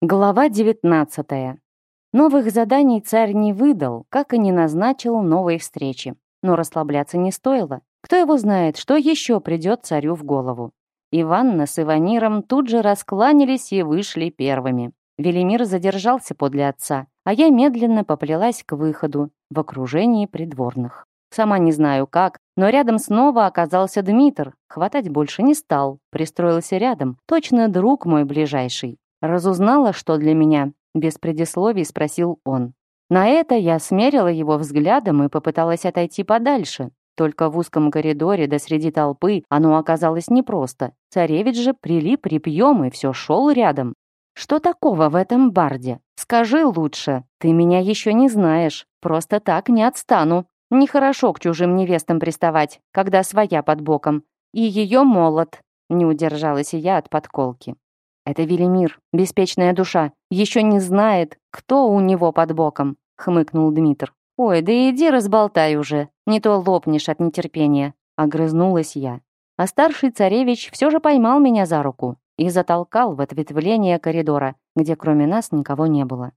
Глава 19. Новых заданий царь не выдал, как и не назначил новой встречи. Но расслабляться не стоило. Кто его знает, что еще придет царю в голову. Иванна с Иваниром тут же раскланялись и вышли первыми. Велимир задержался подле отца, а я медленно поплелась к выходу в окружении придворных. Сама не знаю как, но рядом снова оказался Дмитр. Хватать больше не стал, пристроился рядом, точно друг мой ближайший. «Разузнала, что для меня?» — без предисловий спросил он. На это я смерила его взглядом и попыталась отойти подальше. Только в узком коридоре да среди толпы оно оказалось непросто. Царевич же прилип репьем и все шел рядом. «Что такого в этом барде? Скажи лучше. Ты меня еще не знаешь. Просто так не отстану. Нехорошо к чужим невестам приставать, когда своя под боком. И ее молот». Не удержалась и я от подколки. «Это Велимир, беспечная душа, еще не знает, кто у него под боком», — хмыкнул Дмитр. «Ой, да иди разболтай уже, не то лопнешь от нетерпения», — огрызнулась я. А старший царевич все же поймал меня за руку и затолкал в ответвление коридора, где кроме нас никого не было.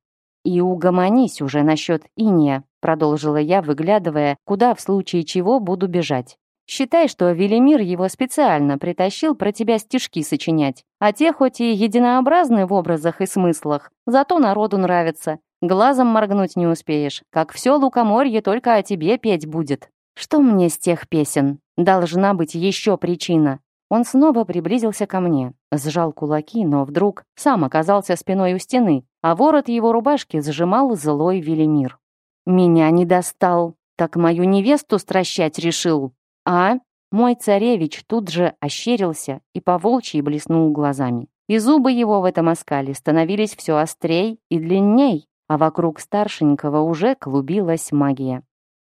«И угомонись уже насчет иния», — продолжила я, выглядывая, куда в случае чего буду бежать. Считай, что Велимир его специально притащил про тебя стишки сочинять. А те хоть и единообразны в образах и смыслах, зато народу нравятся. Глазом моргнуть не успеешь, как все лукоморье только о тебе петь будет. Что мне с тех песен? Должна быть еще причина. Он снова приблизился ко мне, сжал кулаки, но вдруг сам оказался спиной у стены, а ворот его рубашки сжимал злой Велимир. «Меня не достал, так мою невесту стращать решил!» А? Мой царевич тут же ощерился и по волчьи блеснул глазами. И зубы его в этом оскале становились все острей и длинней, а вокруг старшенького уже клубилась магия.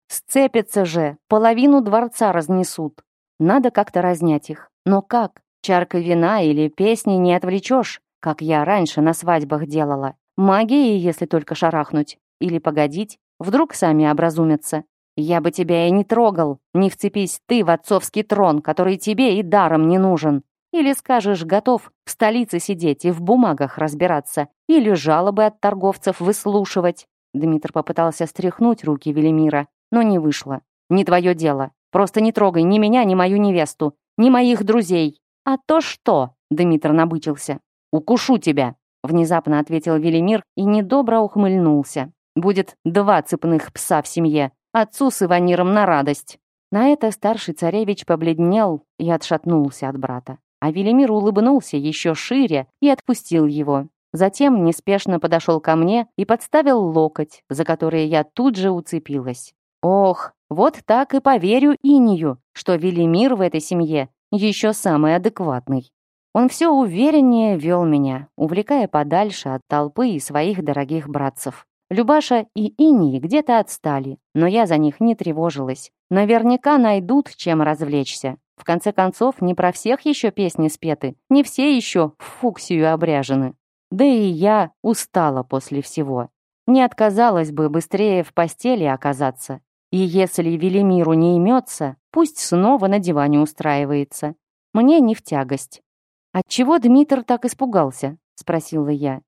«Сцепятся же! Половину дворца разнесут! Надо как-то разнять их. Но как? Чаркой вина или песни не отвлечешь, как я раньше на свадьбах делала. Магией, если только шарахнуть. Или погодить, вдруг сами образумятся. Я бы тебя и не трогал, не вцепись ты в отцовский трон, который тебе и даром не нужен. Или скажешь, готов в столице сидеть и в бумагах разбираться, или жалобы от торговцев выслушивать. Дмитр попытался стряхнуть руки Велимира, но не вышло. Не твое дело. Просто не трогай ни меня, ни мою невесту, ни моих друзей. А то что? Дмитр набычился. Укушу тебя, внезапно ответил Велимир и недобро ухмыльнулся. Будет два цепных пса в семье, Отцу с Иваниром на радость». На это старший царевич побледнел и отшатнулся от брата. А Велимир улыбнулся еще шире и отпустил его. Затем неспешно подошел ко мне и подставил локоть, за который я тут же уцепилась. Ох, вот так и поверю Инию, что Велимир в этой семье еще самый адекватный. Он все увереннее вел меня, увлекая подальше от толпы и своих дорогих братцев. Любаша и Инии где-то отстали, но я за них не тревожилась. Наверняка найдут, чем развлечься. В конце концов, не про всех еще песни спеты, не все еще в фуксию обряжены. Да и я устала после всего. Не отказалась бы быстрее в постели оказаться. И если Велимиру не имется, пусть снова на диване устраивается. Мне не в тягость. «Отчего Дмитр так испугался?» — спросила я.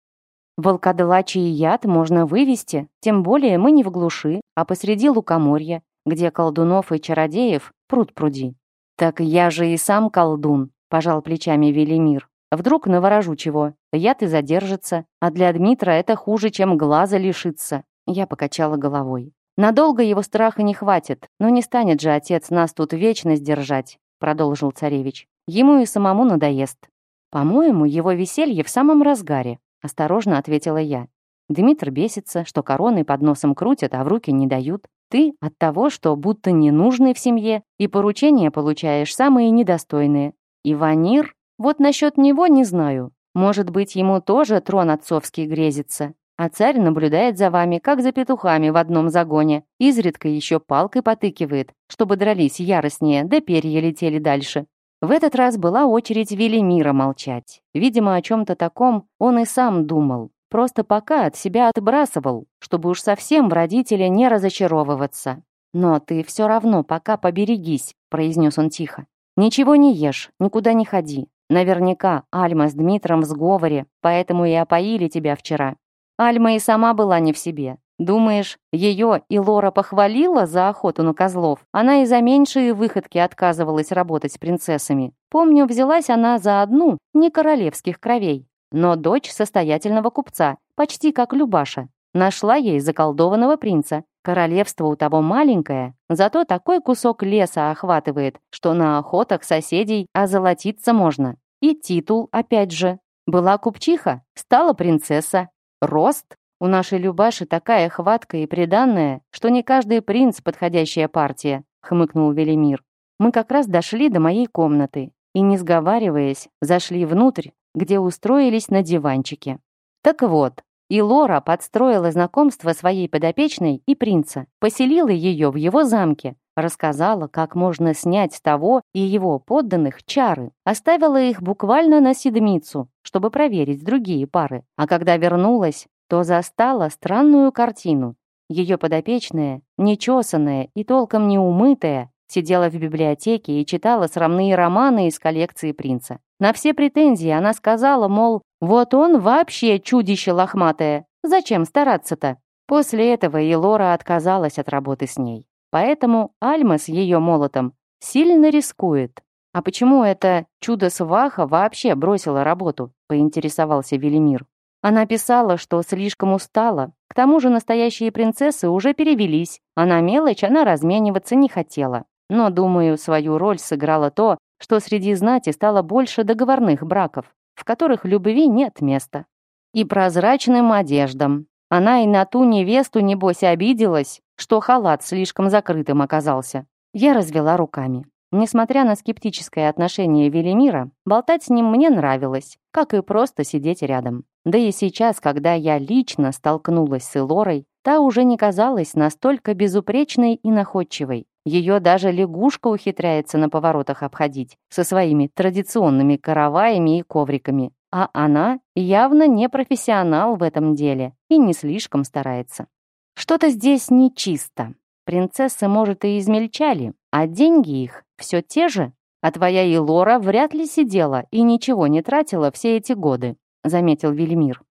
Волкодлачий яд можно вывести, тем более мы не в глуши, а посреди лукоморья, где колдунов и чародеев пруд пруди. «Так я же и сам колдун», — пожал плечами Велимир. «Вдруг наворожу чего, яд и задержится, а для Дмитра это хуже, чем глаза лишиться». Я покачала головой. «Надолго его страха не хватит, но не станет же отец нас тут вечно сдержать», — продолжил царевич. «Ему и самому надоест». По-моему, его веселье в самом разгаре. Осторожно ответила я. Дмитр бесится, что короны под носом крутят, а в руки не дают. Ты от того, что будто ненужный в семье, и поручения получаешь самые недостойные. И Ванир? Вот насчет него не знаю. Может быть, ему тоже трон отцовский грезится. А царь наблюдает за вами, как за петухами в одном загоне. Изредка еще палкой потыкивает, чтобы дрались яростнее, да перья летели дальше. В этот раз была очередь Велимира молчать. Видимо, о чем-то таком он и сам думал. Просто пока от себя отбрасывал, чтобы уж совсем в родителя не разочаровываться. «Но ты все равно пока поберегись», — произнес он тихо. «Ничего не ешь, никуда не ходи. Наверняка Альма с Дмитром в сговоре, поэтому и опоили тебя вчера. Альма и сама была не в себе, Думаешь, ее и Лора похвалила за охоту на козлов? Она и за меньшие выходки отказывалась работать с принцессами. Помню, взялась она за одну, не королевских кровей, но дочь состоятельного купца, почти как Любаша. Нашла ей заколдованного принца. Королевство у того маленькое, зато такой кусок леса охватывает, что на охотах соседей озолотиться можно. И титул опять же. Была купчиха, стала принцесса. Рост у нашей Любаши такая хватка и приданная, что не каждый принц подходящая партия», — хмыкнул Велимир. «Мы как раз дошли до моей комнаты и, не сговариваясь, зашли внутрь, где устроились на диванчике. Так вот, и Лора подстроила знакомство своей подопечной и принца, поселила ее в его замке, рассказала, как можно снять с того и его подданных чары, оставила их буквально на седмицу, чтобы проверить другие пары. А когда вернулась, то застала странную картину. Ее подопечная, нечесанная и толком не умытая, сидела в библиотеке и читала срамные романы из коллекции принца. На все претензии она сказала, мол, вот он вообще чудище лохматое, зачем стараться-то? После этого и Лора отказалась от работы с ней. Поэтому Альма с ее молотом сильно рискует. «А почему это чудо-сваха вообще бросила работу?» — поинтересовался Велимир. Она писала, что слишком устала. К тому же настоящие принцессы уже перевелись, а на мелочь она размениваться не хотела. Но, думаю, свою роль сыграло то, что среди знати стало больше договорных браков, в которых любви нет места. И прозрачным одеждам. Она и на ту невесту, небось, обиделась, что халат слишком закрытым оказался. Я развела руками. Несмотря на скептическое отношение Велимира, болтать с ним мне нравилось, как и просто сидеть рядом. Да и сейчас, когда я лично столкнулась с Элорой, та уже не казалась настолько безупречной и находчивой. Ее даже лягушка ухитряется на поворотах обходить со своими традиционными караваями и ковриками. А она явно не профессионал в этом деле и не слишком старается. Что-то здесь нечисто. Принцессы, может, и измельчали, а деньги их все те же. А твоя Илора вряд ли сидела и ничего не тратила все эти годы заметил Велимир.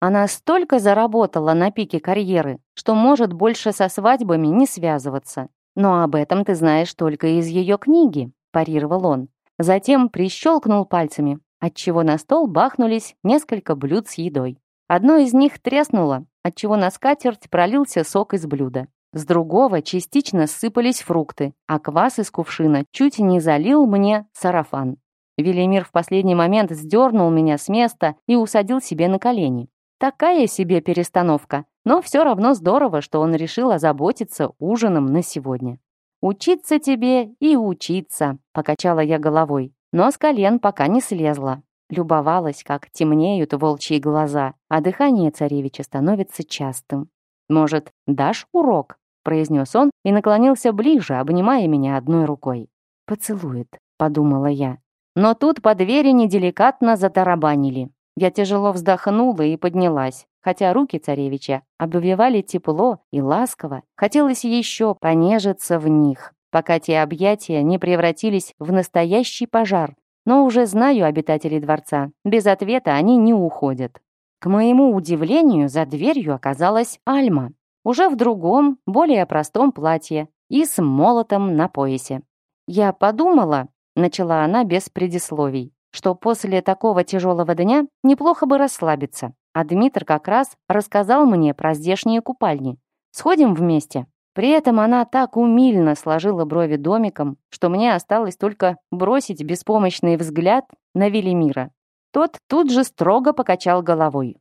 Она столько заработала на пике карьеры, что может больше со свадьбами не связываться. Но об этом ты знаешь только из ее книги, парировал он. Затем прищелкнул пальцами, отчего на стол бахнулись несколько блюд с едой. Одно из них треснуло, отчего на скатерть пролился сок из блюда. С другого частично сыпались фрукты, а квас из кувшина чуть не залил мне сарафан. Велимир в последний момент сдернул меня с места и усадил себе на колени. Такая себе перестановка, но все равно здорово, что он решил озаботиться ужином на сегодня. «Учиться тебе и учиться», — покачала я головой, но с колен пока не слезла. Любовалась, как темнеют волчьи глаза, а дыхание царевича становится частым. «Может, дашь урок?» — произнес он и наклонился ближе, обнимая меня одной рукой. «Поцелует», — подумала я. Но тут по двери неделикатно затарабанили. Я тяжело вздохнула и поднялась. Хотя руки царевича обвивали тепло и ласково, хотелось еще понежиться в них, пока те объятия не превратились в настоящий пожар. Но уже знаю обитателей дворца, без ответа они не уходят. К моему удивлению, за дверью оказалась Альма. Уже в другом, более простом платье и с молотом на поясе. Я подумала, начала она без предисловий, что после такого тяжелого дня неплохо бы расслабиться. А Дмитр как раз рассказал мне про здешние купальни. Сходим вместе. При этом она так умильно сложила брови домиком, что мне осталось только бросить беспомощный взгляд на Велимира. Тот тут же строго покачал головой.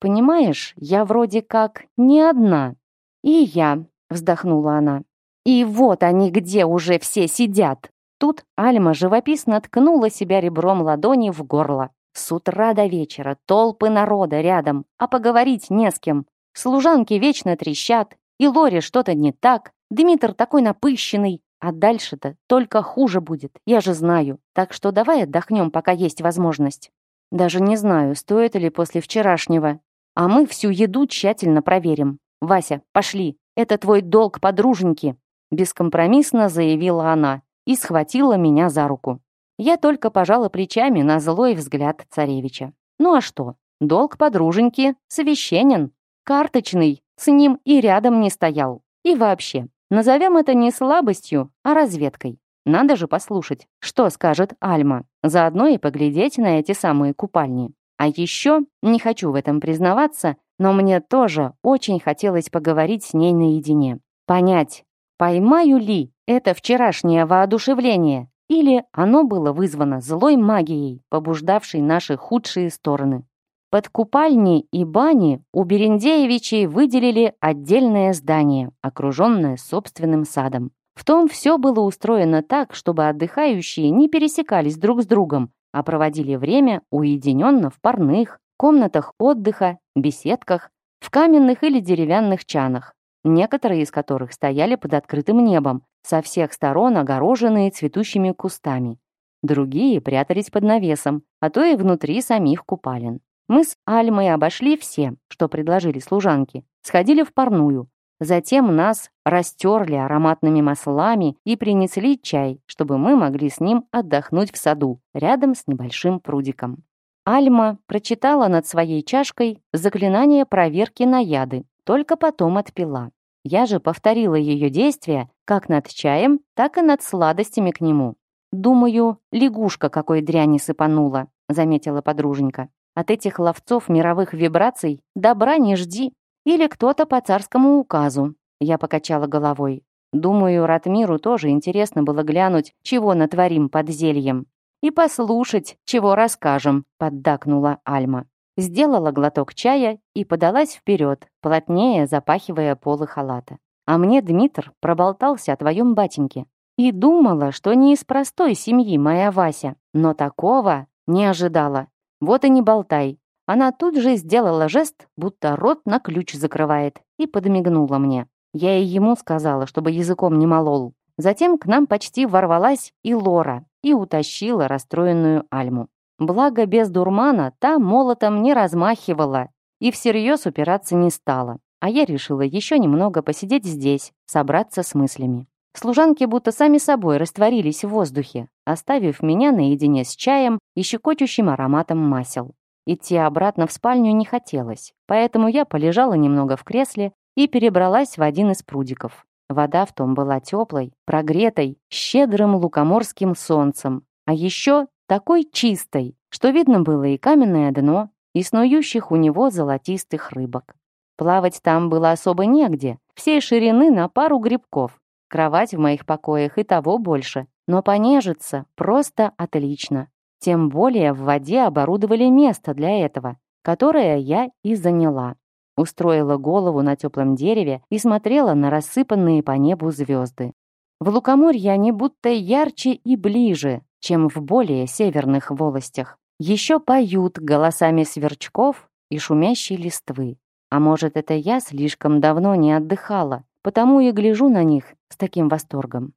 «Понимаешь, я вроде как не одна». «И я», — вздохнула она. «И вот они где уже все сидят!» Тут Альма живописно ткнула себя ребром ладони в горло. С утра до вечера толпы народа рядом, а поговорить не с кем. Служанки вечно трещат, и Лоре что-то не так, Дмитр такой напыщенный, а дальше-то только хуже будет, я же знаю. Так что давай отдохнем, пока есть возможность. Даже не знаю, стоит ли после вчерашнего. А мы всю еду тщательно проверим. Вася, пошли, это твой долг подруженьки, бескомпромиссно заявила она и схватила меня за руку. Я только пожала плечами на злой взгляд царевича. Ну а что? Долг подруженьки священен, карточный, с ним и рядом не стоял. И вообще, назовем это не слабостью, а разведкой. Надо же послушать, что скажет Альма, заодно и поглядеть на эти самые купальни. А еще, не хочу в этом признаваться, но мне тоже очень хотелось поговорить с ней наедине. Понять, поймаю ли это вчерашнее воодушевление, или оно было вызвано злой магией, побуждавшей наши худшие стороны. Под купальни и бани у Берендеевичей выделили отдельное здание, окруженное собственным садом. В том все было устроено так, чтобы отдыхающие не пересекались друг с другом, а проводили время уединенно в парных, комнатах отдыха, беседках, в каменных или деревянных чанах, некоторые из которых стояли под открытым небом, со всех сторон огороженные цветущими кустами. Другие прятались под навесом, а то и внутри самих купалин. Мы с Альмой обошли все, что предложили служанки, сходили в парную. Затем нас растерли ароматными маслами и принесли чай, чтобы мы могли с ним отдохнуть в саду, рядом с небольшим прудиком. Альма прочитала над своей чашкой заклинание проверки на яды, только потом отпила. Я же повторила ее действия как над чаем, так и над сладостями к нему. «Думаю, лягушка какой дряни сыпанула», — заметила подруженька. «От этих ловцов мировых вибраций добра не жди. Или кто-то по царскому указу». Я покачала головой. Думаю, Ратмиру тоже интересно было глянуть, чего натворим под зельем. «И послушать, чего расскажем», — поддакнула Альма. Сделала глоток чая и подалась вперед, плотнее запахивая полы халата. А мне Дмитр проболтался о твоем батеньке. И думала, что не из простой семьи моя Вася, но такого не ожидала. Вот и не болтай. Она тут же сделала жест, будто рот на ключ закрывает, и подмигнула мне. Я и ему сказала, чтобы языком не молол. Затем к нам почти ворвалась и Лора, и утащила расстроенную Альму. Благо, без дурмана та молотом не размахивала и всерьез упираться не стала. А я решила еще немного посидеть здесь, собраться с мыслями. Служанки будто сами собой растворились в воздухе, оставив меня наедине с чаем и щекочущим ароматом масел. Идти обратно в спальню не хотелось, поэтому я полежала немного в кресле и перебралась в один из прудиков. Вода в том была теплой, прогретой, щедрым лукоморским солнцем, а еще такой чистой, что видно было и каменное дно, и снующих у него золотистых рыбок. Плавать там было особо негде, всей ширины на пару грибков. Кровать в моих покоях и того больше, но понежиться просто отлично. Тем более в воде оборудовали место для этого, которое я и заняла. Устроила голову на теплом дереве и смотрела на рассыпанные по небу звезды. В лукоморье они будто ярче и ближе, чем в более северных волостях. Еще поют голосами сверчков и шумящей листвы. А может, это я слишком давно не отдыхала, потому и гляжу на них с таким восторгом.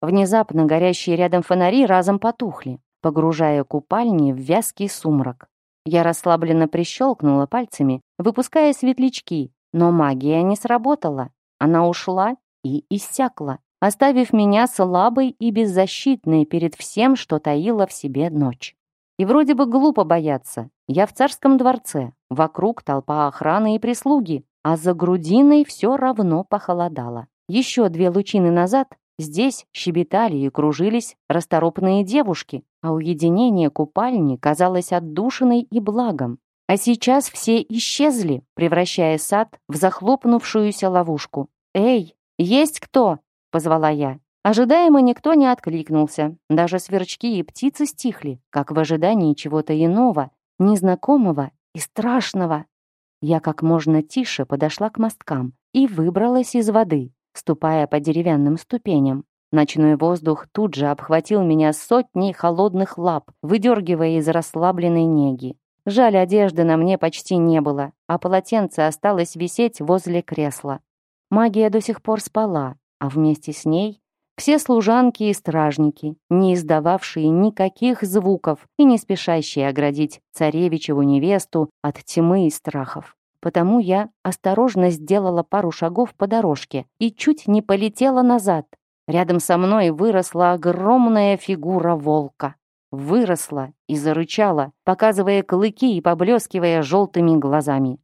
Внезапно горящие рядом фонари разом потухли, погружая купальни в вязкий сумрак. Я расслабленно прищелкнула пальцами, выпуская светлячки, но магия не сработала. Она ушла и иссякла оставив меня слабой и беззащитной перед всем, что таила в себе ночь. И вроде бы глупо бояться. Я в царском дворце, вокруг толпа охраны и прислуги, а за грудиной все равно похолодало. Еще две лучины назад здесь щебетали и кружились расторопные девушки, а уединение купальни казалось отдушиной и благом. А сейчас все исчезли, превращая сад в захлопнувшуюся ловушку. «Эй, есть кто?» — позвала я. Ожидаемо никто не откликнулся. Даже сверчки и птицы стихли, как в ожидании чего-то иного, незнакомого и страшного. Я как можно тише подошла к мосткам и выбралась из воды, ступая по деревянным ступеням. Ночной воздух тут же обхватил меня сотней холодных лап, выдергивая из расслабленной неги. Жаль, одежды на мне почти не было, а полотенце осталось висеть возле кресла. Магия до сих пор спала, а вместе с ней все служанки и стражники, не издававшие никаких звуков и не спешащие оградить царевичеву невесту от тьмы и страхов. Потому я осторожно сделала пару шагов по дорожке и чуть не полетела назад. Рядом со мной выросла огромная фигура волка. Выросла и зарычала, показывая клыки и поблескивая желтыми глазами.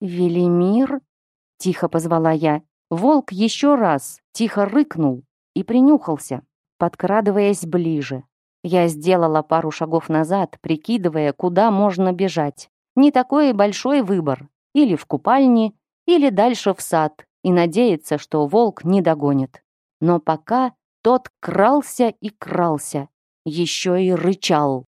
«Велимир?» — тихо позвала я Волк еще раз тихо рыкнул и принюхался, подкрадываясь ближе. Я сделала пару шагов назад, прикидывая, куда можно бежать. Не такой большой выбор. Или в купальне, или дальше в сад, и надеяться, что волк не догонит. Но пока тот крался и крался, еще и рычал.